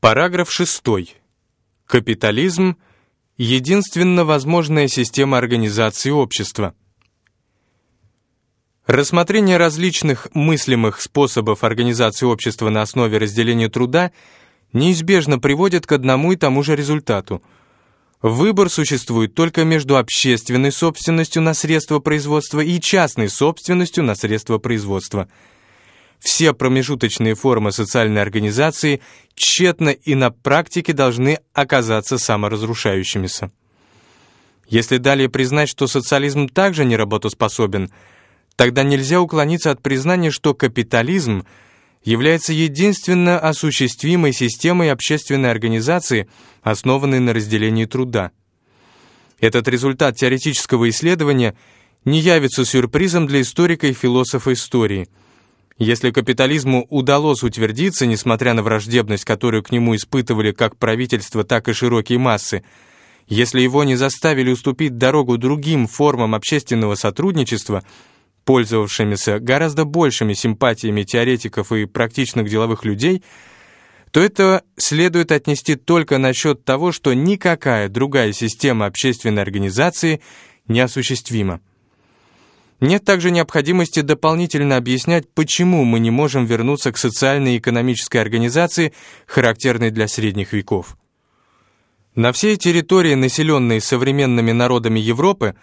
Параграф 6. Капитализм – единственно возможная система организации общества. Рассмотрение различных мыслимых способов организации общества на основе разделения труда неизбежно приводит к одному и тому же результату. Выбор существует только между общественной собственностью на средства производства и частной собственностью на средства производства. Все промежуточные формы социальной организации тщетно и на практике должны оказаться саморазрушающимися. Если далее признать, что социализм также не работоспособен – тогда нельзя уклониться от признания, что капитализм является единственно осуществимой системой общественной организации, основанной на разделении труда. Этот результат теоретического исследования не явится сюрпризом для историка и философа истории. Если капитализму удалось утвердиться, несмотря на враждебность, которую к нему испытывали как правительство, так и широкие массы, если его не заставили уступить дорогу другим формам общественного сотрудничества – пользовавшимися гораздо большими симпатиями теоретиков и практичных деловых людей, то это следует отнести только насчет того, что никакая другая система общественной организации неосуществима. Нет также необходимости дополнительно объяснять, почему мы не можем вернуться к социальной и экономической организации, характерной для средних веков. На всей территории, населенной современными народами Европы,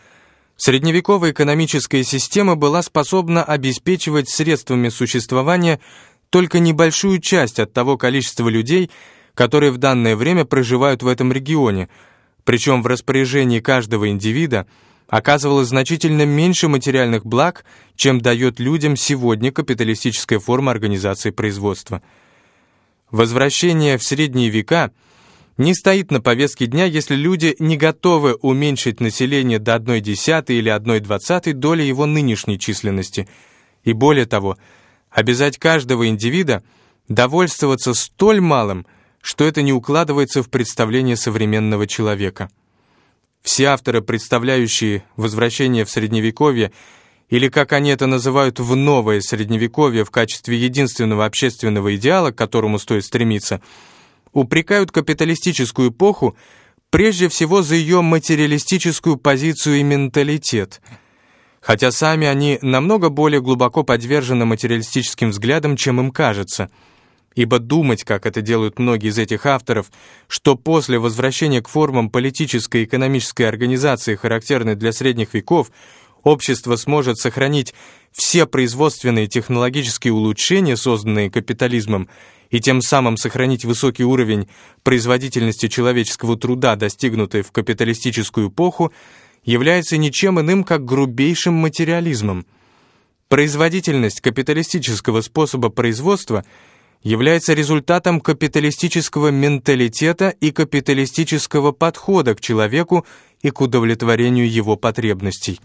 Средневековая экономическая система была способна обеспечивать средствами существования только небольшую часть от того количества людей, которые в данное время проживают в этом регионе, причем в распоряжении каждого индивида оказывалось значительно меньше материальных благ, чем дает людям сегодня капиталистическая форма организации производства. Возвращение в средние века – не стоит на повестке дня, если люди не готовы уменьшить население до 1 десятой или 1 двадцатой доли его нынешней численности. И более того, обязать каждого индивида довольствоваться столь малым, что это не укладывается в представление современного человека. Все авторы, представляющие возвращение в Средневековье, или, как они это называют, в новое Средневековье в качестве единственного общественного идеала, к которому стоит стремиться – упрекают капиталистическую эпоху прежде всего за ее материалистическую позицию и менталитет, хотя сами они намного более глубоко подвержены материалистическим взглядам, чем им кажется. Ибо думать, как это делают многие из этих авторов, что после возвращения к формам политической и экономической организации, характерной для средних веков, общество сможет сохранить все производственные технологические улучшения, созданные капитализмом, и тем самым сохранить высокий уровень производительности человеческого труда, достигнутый в капиталистическую эпоху, является ничем иным, как грубейшим материализмом. Производительность капиталистического способа производства является результатом капиталистического менталитета и капиталистического подхода к человеку и к удовлетворению его потребностей.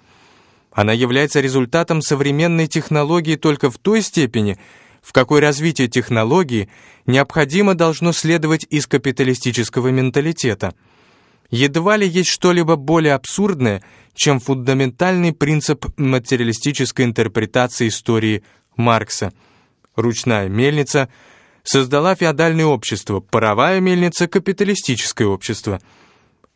Она является результатом современной технологии только в той степени, в какой развитие технологии необходимо должно следовать из капиталистического менталитета. Едва ли есть что-либо более абсурдное, чем фундаментальный принцип материалистической интерпретации истории Маркса. Ручная мельница создала феодальное общество, паровая мельница — капиталистическое общество.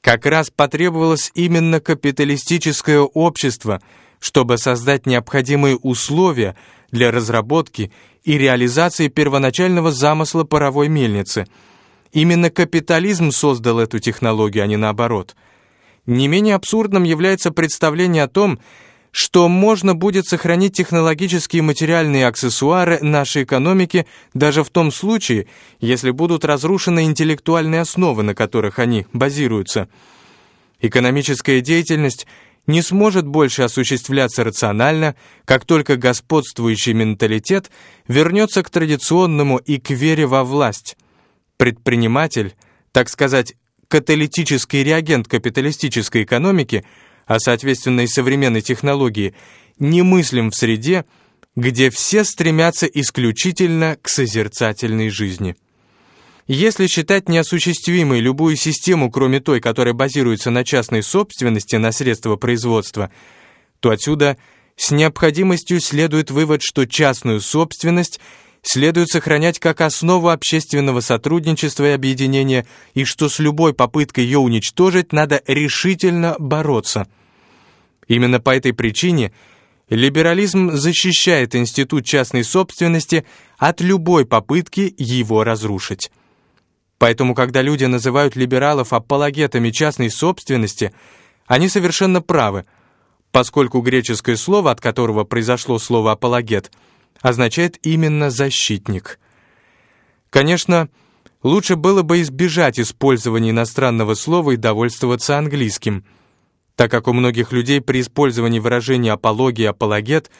Как раз потребовалось именно капиталистическое общество — чтобы создать необходимые условия для разработки и реализации первоначального замысла паровой мельницы. Именно капитализм создал эту технологию, а не наоборот. Не менее абсурдным является представление о том, что можно будет сохранить технологические и материальные аксессуары нашей экономики даже в том случае, если будут разрушены интеллектуальные основы, на которых они базируются. Экономическая деятельность – не сможет больше осуществляться рационально, как только господствующий менталитет вернется к традиционному и к вере во власть. Предприниматель, так сказать, каталитический реагент капиталистической экономики, а соответственно и современной технологии, немыслим в среде, где все стремятся исключительно к созерцательной жизни. Если считать неосуществимой любую систему, кроме той, которая базируется на частной собственности на средства производства, то отсюда с необходимостью следует вывод, что частную собственность следует сохранять как основу общественного сотрудничества и объединения, и что с любой попыткой ее уничтожить надо решительно бороться. Именно по этой причине либерализм защищает институт частной собственности от любой попытки его разрушить. Поэтому, когда люди называют либералов апологетами частной собственности, они совершенно правы, поскольку греческое слово, от которого произошло слово «апологет», означает именно «защитник». Конечно, лучше было бы избежать использования иностранного слова и довольствоваться английским, так как у многих людей при использовании выражения «апология» «апологет»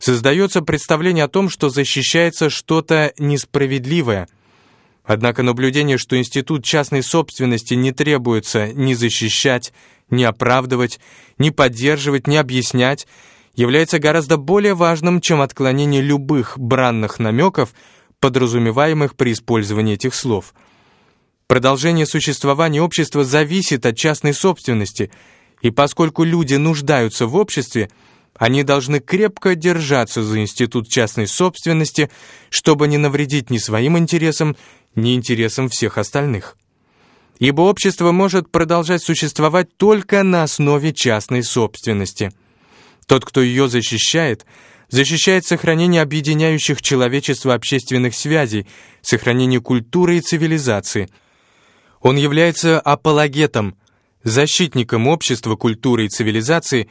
создается представление о том, что защищается что-то несправедливое – Однако наблюдение, что институт частной собственности не требуется ни защищать, ни оправдывать, ни поддерживать, ни объяснять, является гораздо более важным, чем отклонение любых бранных намеков, подразумеваемых при использовании этих слов. Продолжение существования общества зависит от частной собственности, и поскольку люди нуждаются в обществе, они должны крепко держаться за институт частной собственности, чтобы не навредить ни своим интересам, ни интересам всех остальных. Ибо общество может продолжать существовать только на основе частной собственности. Тот, кто ее защищает, защищает сохранение объединяющих человечество общественных связей, сохранение культуры и цивилизации. Он является апологетом, защитником общества, культуры и цивилизации,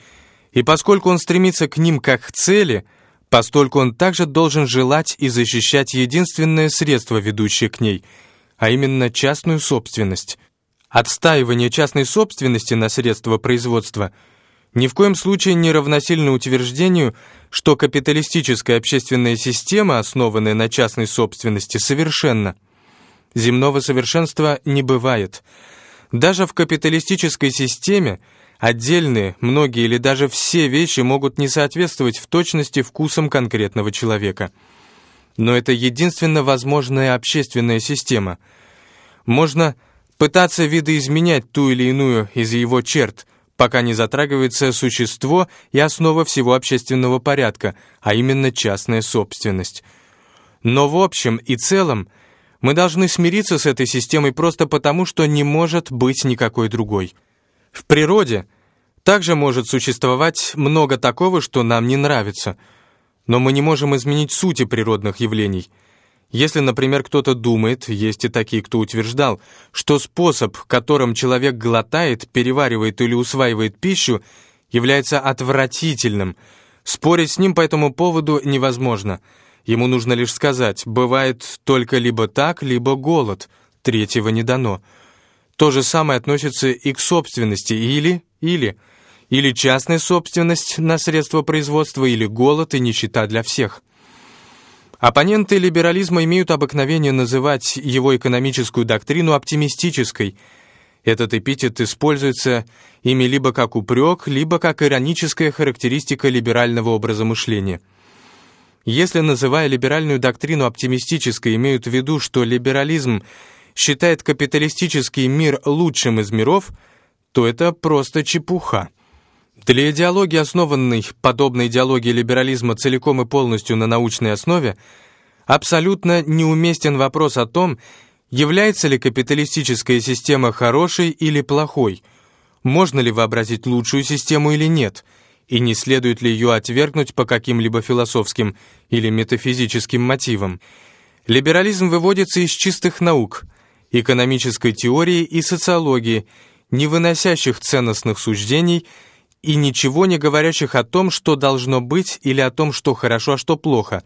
и поскольку он стремится к ним как к цели – Постольку он также должен желать и защищать единственное средство, ведущее к ней, а именно частную собственность. Отстаивание частной собственности на средства производства ни в коем случае не равносильно утверждению, что капиталистическая общественная система, основанная на частной собственности, совершенна. Земного совершенства не бывает. Даже в капиталистической системе Отдельные, многие или даже все вещи могут не соответствовать в точности вкусам конкретного человека. Но это единственно возможная общественная система. Можно пытаться видоизменять ту или иную из его черт, пока не затрагивается существо и основа всего общественного порядка, а именно частная собственность. Но в общем и целом мы должны смириться с этой системой просто потому, что не может быть никакой другой. В природе также может существовать много такого, что нам не нравится, но мы не можем изменить сути природных явлений. Если, например, кто-то думает, есть и такие, кто утверждал, что способ, которым человек глотает, переваривает или усваивает пищу, является отвратительным, спорить с ним по этому поводу невозможно. Ему нужно лишь сказать, бывает только либо так, либо голод, третьего не дано. То же самое относится и к собственности, или, или, или частная собственность на средства производства, или голод и нищета для всех. Оппоненты либерализма имеют обыкновение называть его экономическую доктрину оптимистической. Этот эпитет используется ими либо как упрек, либо как ироническая характеристика либерального образа мышления. Если, называя либеральную доктрину оптимистической, имеют в виду, что либерализм – считает капиталистический мир лучшим из миров, то это просто чепуха. Для идеологии, основанной, подобной идеологии либерализма целиком и полностью на научной основе, абсолютно неуместен вопрос о том, является ли капиталистическая система хорошей или плохой, можно ли вообразить лучшую систему или нет, и не следует ли ее отвергнуть по каким-либо философским или метафизическим мотивам. Либерализм выводится из чистых наук – экономической теории и социологии, не выносящих ценностных суждений и ничего не говорящих о том, что должно быть или о том, что хорошо, а что плохо,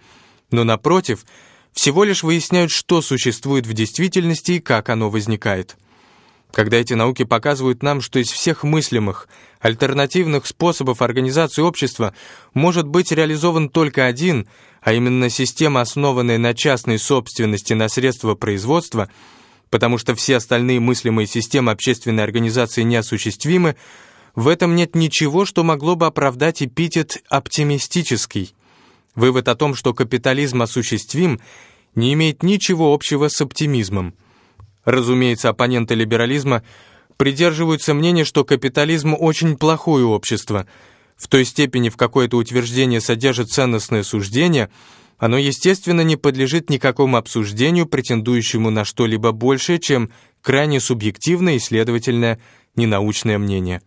но, напротив, всего лишь выясняют, что существует в действительности и как оно возникает. Когда эти науки показывают нам, что из всех мыслимых, альтернативных способов организации общества может быть реализован только один, а именно система, основанная на частной собственности на средства производства – потому что все остальные мыслимые системы общественной организации неосуществимы, в этом нет ничего, что могло бы оправдать эпитет «оптимистический». Вывод о том, что капитализм осуществим, не имеет ничего общего с оптимизмом. Разумеется, оппоненты либерализма придерживаются мнения, что капитализм очень плохое общество. В той степени, в какой это утверждение содержит ценностное суждение, оно, естественно, не подлежит никакому обсуждению, претендующему на что-либо большее, чем крайне субъективное и, следовательно, ненаучное мнение.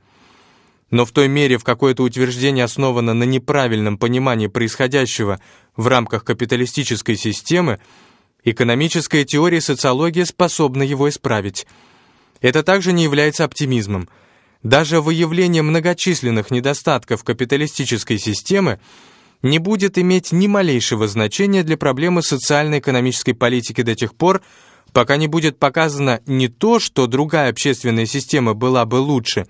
Но в той мере, в какой это утверждение основано на неправильном понимании происходящего в рамках капиталистической системы, экономическая теория и социология способны его исправить. Это также не является оптимизмом. Даже выявление многочисленных недостатков капиталистической системы не будет иметь ни малейшего значения для проблемы социально-экономической политики до тех пор, пока не будет показано не то, что другая общественная система была бы лучше,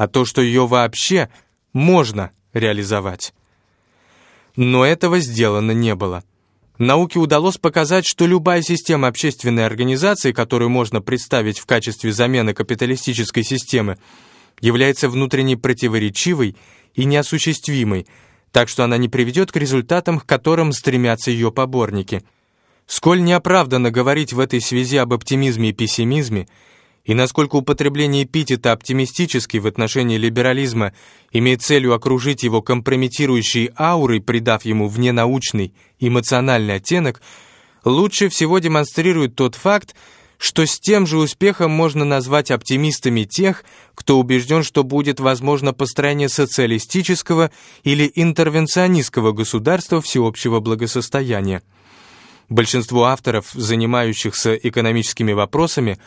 а то, что ее вообще можно реализовать. Но этого сделано не было. Науке удалось показать, что любая система общественной организации, которую можно представить в качестве замены капиталистической системы, является внутренне противоречивой и неосуществимой, так что она не приведет к результатам, к которым стремятся ее поборники. Сколь неоправданно говорить в этой связи об оптимизме и пессимизме, и насколько употребление эпитета «оптимистический» в отношении либерализма имеет целью окружить его компрометирующей аурой, придав ему вненаучный эмоциональный оттенок, лучше всего демонстрирует тот факт, что с тем же успехом можно назвать оптимистами тех, кто убежден, что будет возможно построение социалистического или интервенционистского государства всеобщего благосостояния. Большинство авторов, занимающихся экономическими вопросами,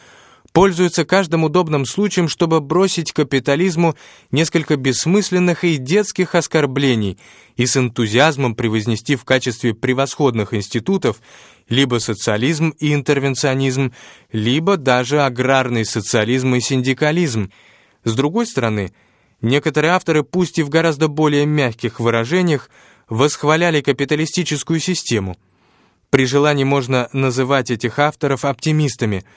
пользуются каждым удобным случаем, чтобы бросить капитализму несколько бессмысленных и детских оскорблений и с энтузиазмом превознести в качестве превосходных институтов либо социализм и интервенционизм, либо даже аграрный социализм и синдикализм. С другой стороны, некоторые авторы, пусть и в гораздо более мягких выражениях, восхваляли капиталистическую систему. При желании можно называть этих авторов оптимистами –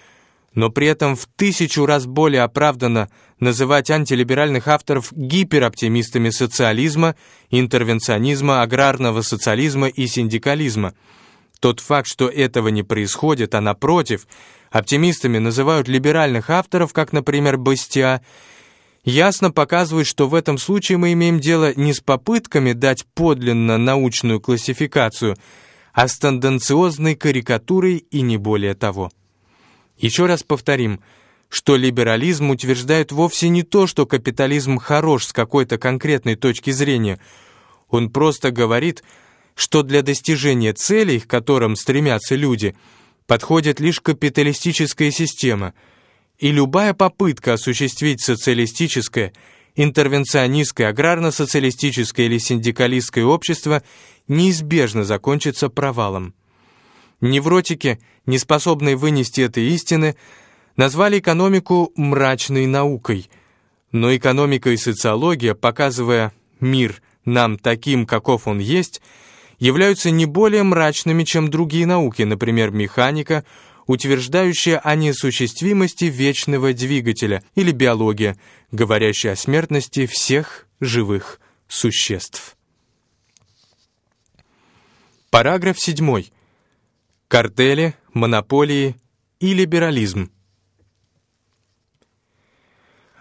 но при этом в тысячу раз более оправданно называть антилиберальных авторов гипероптимистами социализма, интервенционизма, аграрного социализма и синдикализма. Тот факт, что этого не происходит, а напротив, оптимистами называют либеральных авторов, как, например, Бастиа, ясно показывает, что в этом случае мы имеем дело не с попытками дать подлинно научную классификацию, а с тенденциозной карикатурой и не более того. Еще раз повторим, что либерализм утверждает вовсе не то, что капитализм хорош с какой-то конкретной точки зрения. Он просто говорит, что для достижения целей, к которым стремятся люди, подходит лишь капиталистическая система, и любая попытка осуществить социалистическое, интервенционистское, аграрно-социалистическое или синдикалистское общество неизбежно закончится провалом. Невротики, не способные вынести этой истины, назвали экономику «мрачной наукой». Но экономика и социология, показывая мир нам таким, каков он есть, являются не более мрачными, чем другие науки, например, механика, утверждающая о неосуществимости вечного двигателя, или биология, говорящая о смертности всех живых существ. Параграф 7 картели, монополии и либерализм.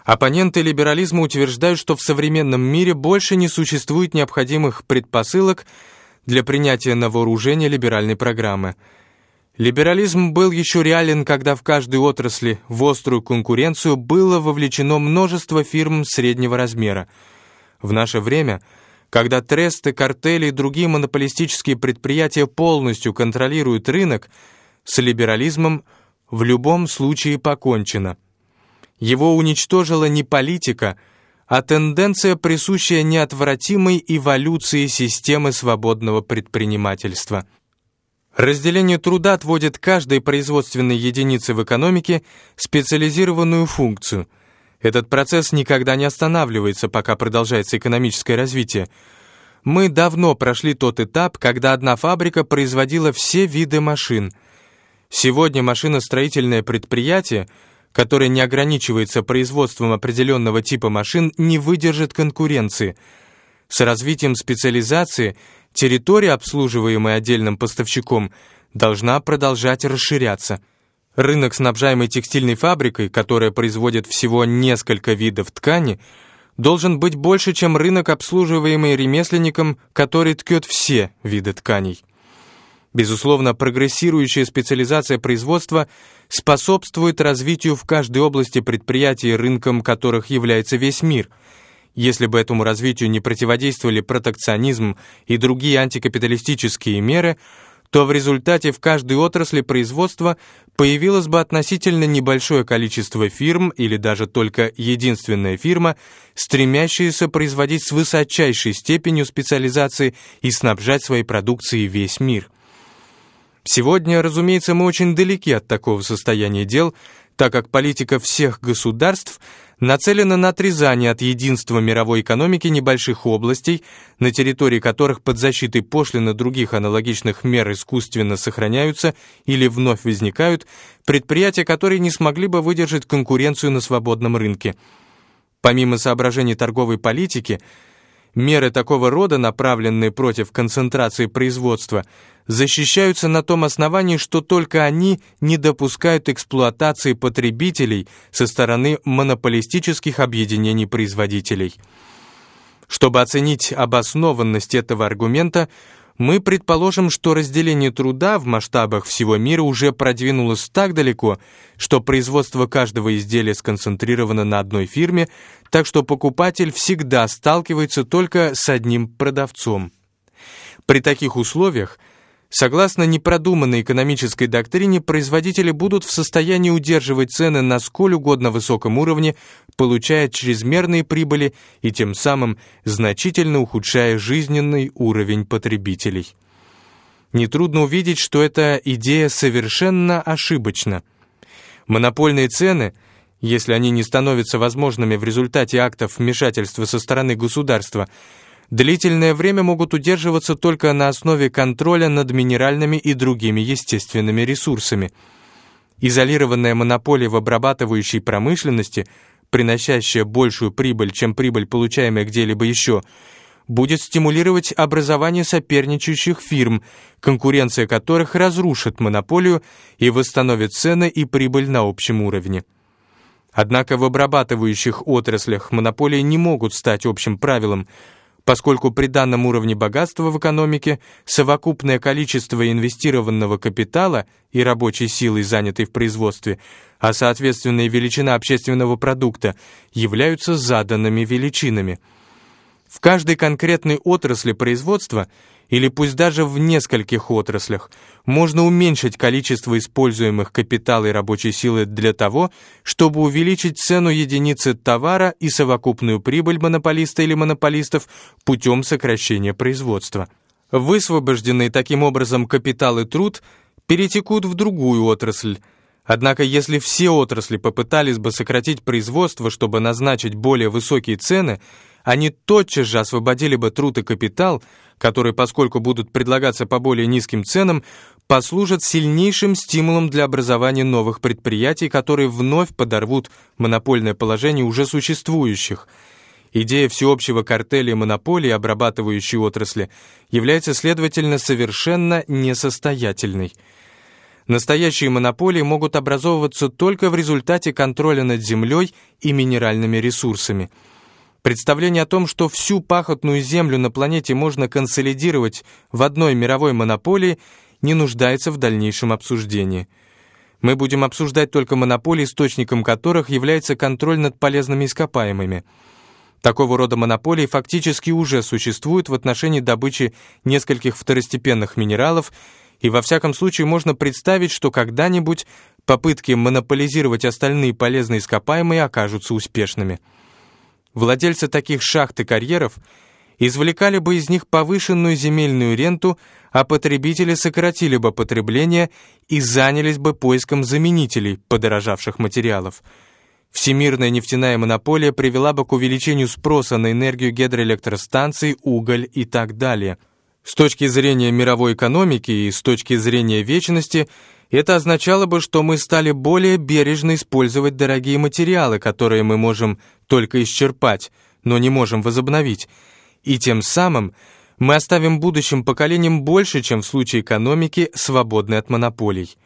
Оппоненты либерализма утверждают, что в современном мире больше не существует необходимых предпосылок для принятия на вооружение либеральной программы. Либерализм был еще реален, когда в каждой отрасли в острую конкуренцию было вовлечено множество фирм среднего размера. В наше время – когда тресты, картели и другие монополистические предприятия полностью контролируют рынок, с либерализмом в любом случае покончено. Его уничтожила не политика, а тенденция, присущая неотвратимой эволюции системы свободного предпринимательства. Разделение труда отводит каждой производственной единице в экономике специализированную функцию – этот процесс никогда не останавливается, пока продолжается экономическое развитие. Мы давно прошли тот этап, когда одна фабрика производила все виды машин. Сегодня машиностроительное предприятие, которое не ограничивается производством определенного типа машин, не выдержит конкуренции. С развитием специализации территория, обслуживаемая отдельным поставщиком, должна продолжать расширяться – Рынок, снабжаемый текстильной фабрикой, которая производит всего несколько видов ткани, должен быть больше, чем рынок, обслуживаемый ремесленником, который ткет все виды тканей. Безусловно, прогрессирующая специализация производства способствует развитию в каждой области предприятий, рынком которых является весь мир. Если бы этому развитию не противодействовали протекционизм и другие антикапиталистические меры, то в результате в каждой отрасли производства появилось бы относительно небольшое количество фирм или даже только единственная фирма, стремящаяся производить с высочайшей степенью специализации и снабжать своей продукцией весь мир. Сегодня, разумеется, мы очень далеки от такого состояния дел, так как политика всех государств нацелена на отрезание от единства мировой экономики небольших областей, на территории которых под защитой пошлин и других аналогичных мер искусственно сохраняются или вновь возникают предприятия, которые не смогли бы выдержать конкуренцию на свободном рынке. Помимо соображений торговой политики, Меры такого рода, направленные против концентрации производства, защищаются на том основании, что только они не допускают эксплуатации потребителей со стороны монополистических объединений производителей. Чтобы оценить обоснованность этого аргумента, мы предположим, что разделение труда в масштабах всего мира уже продвинулось так далеко, что производство каждого изделия сконцентрировано на одной фирме, так что покупатель всегда сталкивается только с одним продавцом. При таких условиях – Согласно непродуманной экономической доктрине, производители будут в состоянии удерживать цены на сколь угодно высоком уровне, получая чрезмерные прибыли и тем самым значительно ухудшая жизненный уровень потребителей. Нетрудно увидеть, что эта идея совершенно ошибочна. Монопольные цены – если они не становятся возможными в результате актов вмешательства со стороны государства – длительное время могут удерживаться только на основе контроля над минеральными и другими естественными ресурсами. Изолированная монополия в обрабатывающей промышленности, приносящая большую прибыль, чем прибыль, получаемая где-либо еще, будет стимулировать образование соперничающих фирм, конкуренция которых разрушит монополию и восстановит цены и прибыль на общем уровне. Однако в обрабатывающих отраслях монополии не могут стать общим правилом, поскольку при данном уровне богатства в экономике совокупное количество инвестированного капитала и рабочей силы, занятой в производстве, а соответственно величина общественного продукта, являются заданными величинами. В каждой конкретной отрасли производства – или пусть даже в нескольких отраслях, можно уменьшить количество используемых капитала и рабочей силы для того, чтобы увеличить цену единицы товара и совокупную прибыль монополиста или монополистов путем сокращения производства. Высвобожденные таким образом капитал и труд перетекут в другую отрасль, Однако если все отрасли попытались бы сократить производство, чтобы назначить более высокие цены, они тотчас же освободили бы труд и капитал, которые, поскольку будут предлагаться по более низким ценам, послужат сильнейшим стимулом для образования новых предприятий, которые вновь подорвут монопольное положение уже существующих. Идея всеобщего картеля и монополии, обрабатывающей отрасли, является, следовательно, совершенно несостоятельной. Настоящие монополии могут образовываться только в результате контроля над землей и минеральными ресурсами – Представление о том, что всю пахотную землю на планете можно консолидировать в одной мировой монополии, не нуждается в дальнейшем обсуждении. Мы будем обсуждать только монополии, источником которых является контроль над полезными ископаемыми. Такого рода монополии фактически уже существуют в отношении добычи нескольких второстепенных минералов, и во всяком случае можно представить, что когда-нибудь попытки монополизировать остальные полезные ископаемые окажутся успешными. Владельцы таких шахт и карьеров извлекали бы из них повышенную земельную ренту, а потребители сократили бы потребление и занялись бы поиском заменителей подорожавших материалов. Всемирная нефтяная монополия привела бы к увеличению спроса на энергию гидроэлектростанций, уголь и так далее. С точки зрения мировой экономики и с точки зрения вечности – это означало бы, что мы стали более бережно использовать дорогие материалы, которые мы можем только исчерпать, но не можем возобновить. И тем самым мы оставим будущим поколениям больше, чем в случае экономики, свободной от монополий.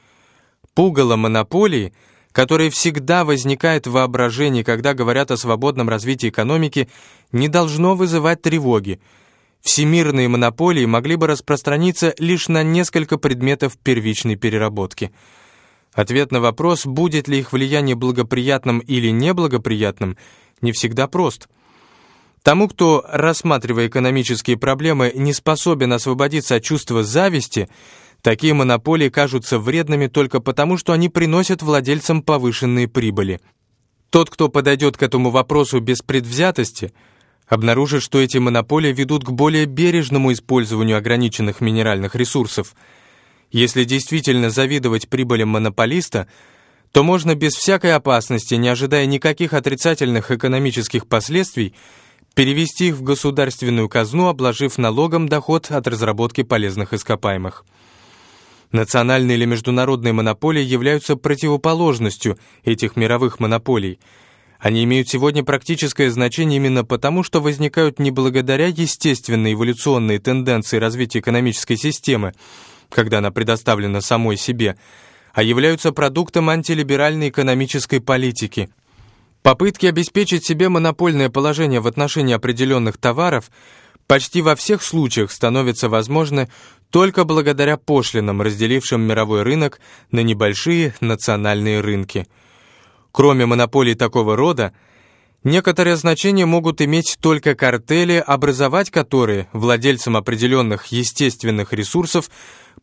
Пугало монополии, которое всегда возникает в воображении, когда говорят о свободном развитии экономики, не должно вызывать тревоги, всемирные монополии могли бы распространиться лишь на несколько предметов первичной переработки. Ответ на вопрос, будет ли их влияние благоприятным или неблагоприятным, не всегда прост. Тому, кто, рассматривая экономические проблемы, не способен освободиться от чувства зависти, такие монополии кажутся вредными только потому, что они приносят владельцам повышенные прибыли. Тот, кто подойдет к этому вопросу без предвзятости – обнаружит, что эти монополии ведут к более бережному использованию ограниченных минеральных ресурсов. Если действительно завидовать прибылям монополиста, то можно без всякой опасности, не ожидая никаких отрицательных экономических последствий, перевести их в государственную казну, обложив налогом доход от разработки полезных ископаемых. Национальные или международные монополии являются противоположностью этих мировых монополий – они имеют сегодня практическое значение именно потому, что возникают не благодаря естественной эволюционной тенденции развития экономической системы, когда она предоставлена самой себе, а являются продуктом антилиберальной экономической политики. Попытки обеспечить себе монопольное положение в отношении определенных товаров почти во всех случаях становятся возможны только благодаря пошлинам, разделившим мировой рынок на небольшие национальные рынки – Кроме монополий такого рода, некоторое значение могут иметь только картели, образовать которые владельцам определенных естественных ресурсов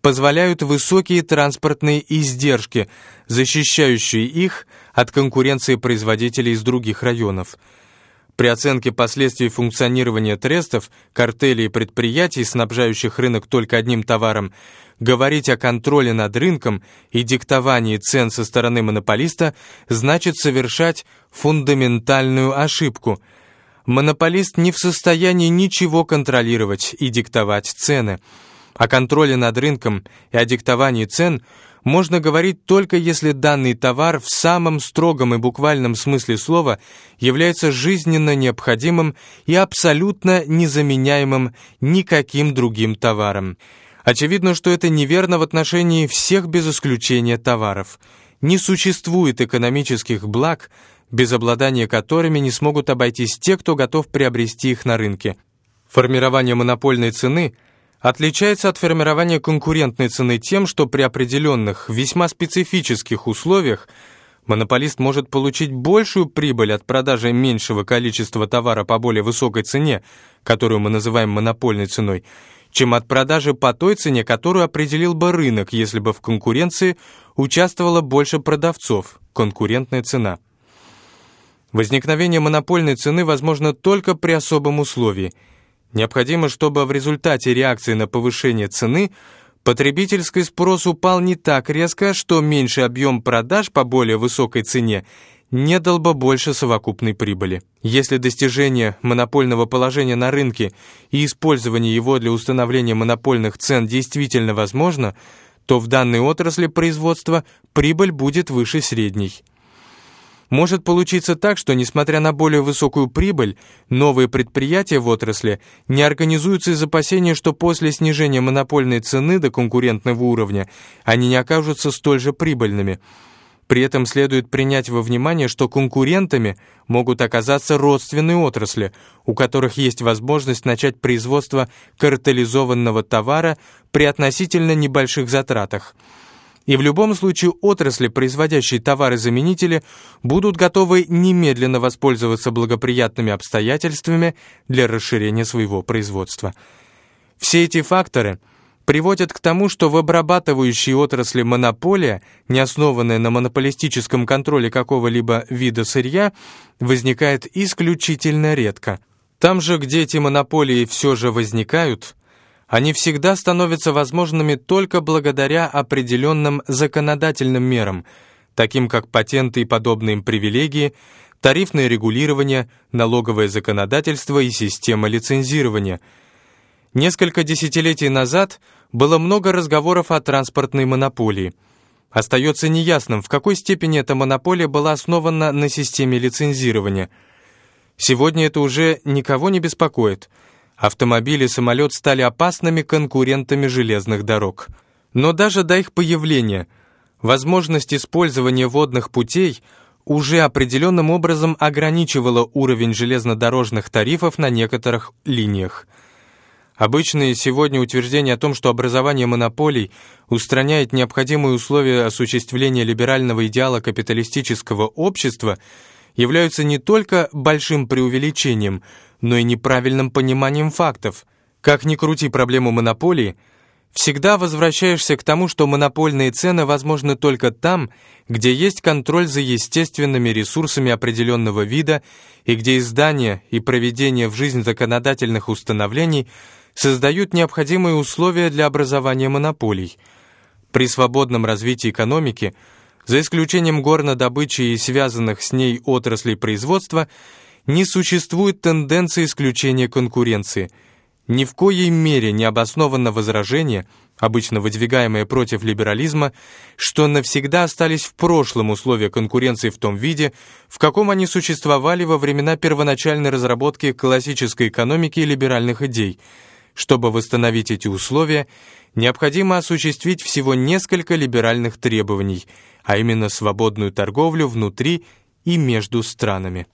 позволяют высокие транспортные издержки, защищающие их от конкуренции производителей из других районов – при оценке последствий функционирования трестов, картелей и предприятий, снабжающих рынок только одним товаром, говорить о контроле над рынком и диктовании цен со стороны монополиста значит совершать фундаментальную ошибку. Монополист не в состоянии ничего контролировать и диктовать цены. О контроле над рынком и о диктовании цен – можно говорить только если данный товар в самом строгом и буквальном смысле слова является жизненно необходимым и абсолютно незаменяемым никаким другим товаром. Очевидно, что это неверно в отношении всех без исключения товаров. Не существует экономических благ, без обладания которыми не смогут обойтись те, кто готов приобрести их на рынке. Формирование монопольной цены – отличается от формирования конкурентной цены тем, что при определенных, весьма специфических условиях монополист может получить большую прибыль от продажи меньшего количества товара по более высокой цене, которую мы называем монопольной ценой, чем от продажи по той цене, которую определил бы рынок, если бы в конкуренции участвовало больше продавцов, конкурентная цена. Возникновение монопольной цены возможно только при особом условии – Необходимо, чтобы в результате реакции на повышение цены потребительский спрос упал не так резко, что меньший объем продаж по более высокой цене не дал бы больше совокупной прибыли. Если достижение монопольного положения на рынке и использование его для установления монопольных цен действительно возможно, то в данной отрасли производства прибыль будет выше средней. Может получиться так, что, несмотря на более высокую прибыль, новые предприятия в отрасли не организуются из опасения, что после снижения монопольной цены до конкурентного уровня они не окажутся столь же прибыльными. При этом следует принять во внимание, что конкурентами могут оказаться родственные отрасли, у которых есть возможность начать производство картелизованного товара при относительно небольших затратах – и в любом случае отрасли, производящие товары-заменители, будут готовы немедленно воспользоваться благоприятными обстоятельствами для расширения своего производства. Все эти факторы приводят к тому, что в обрабатывающей отрасли монополия, не основанная на монополистическом контроле какого-либо вида сырья, возникает исключительно редко. Там же, где эти монополии все же возникают – они всегда становятся возможными только благодаря определенным законодательным мерам, таким как патенты и подобные им привилегии, тарифное регулирование, налоговое законодательство и система лицензирования. Несколько десятилетий назад было много разговоров о транспортной монополии. Остается неясным, в какой степени эта монополия была основана на системе лицензирования. Сегодня это уже никого не беспокоит – Автомобили и самолет стали опасными конкурентами железных дорог. Но даже до их появления возможность использования водных путей уже определенным образом ограничивала уровень железнодорожных тарифов на некоторых линиях. Обычные сегодня утверждения о том, что образование монополий устраняет необходимые условия осуществления либерального идеала капиталистического общества, являются не только большим преувеличением, но и неправильным пониманием фактов. Как ни крути проблему монополии, всегда возвращаешься к тому, что монопольные цены возможны только там, где есть контроль за естественными ресурсами определенного вида и где издание и проведение в жизнь законодательных установлений – создают необходимые условия для образования монополий. При свободном развитии экономики, за исключением горнодобычи и связанных с ней отраслей производства, не существует тенденции исключения конкуренции. Ни в коей мере не обосновано возражение, обычно выдвигаемое против либерализма, что навсегда остались в прошлом условия конкуренции в том виде, в каком они существовали во времена первоначальной разработки классической экономики и либеральных идей – чтобы восстановить эти условия, необходимо осуществить всего несколько либеральных требований, а именно свободную торговлю внутри и между странами.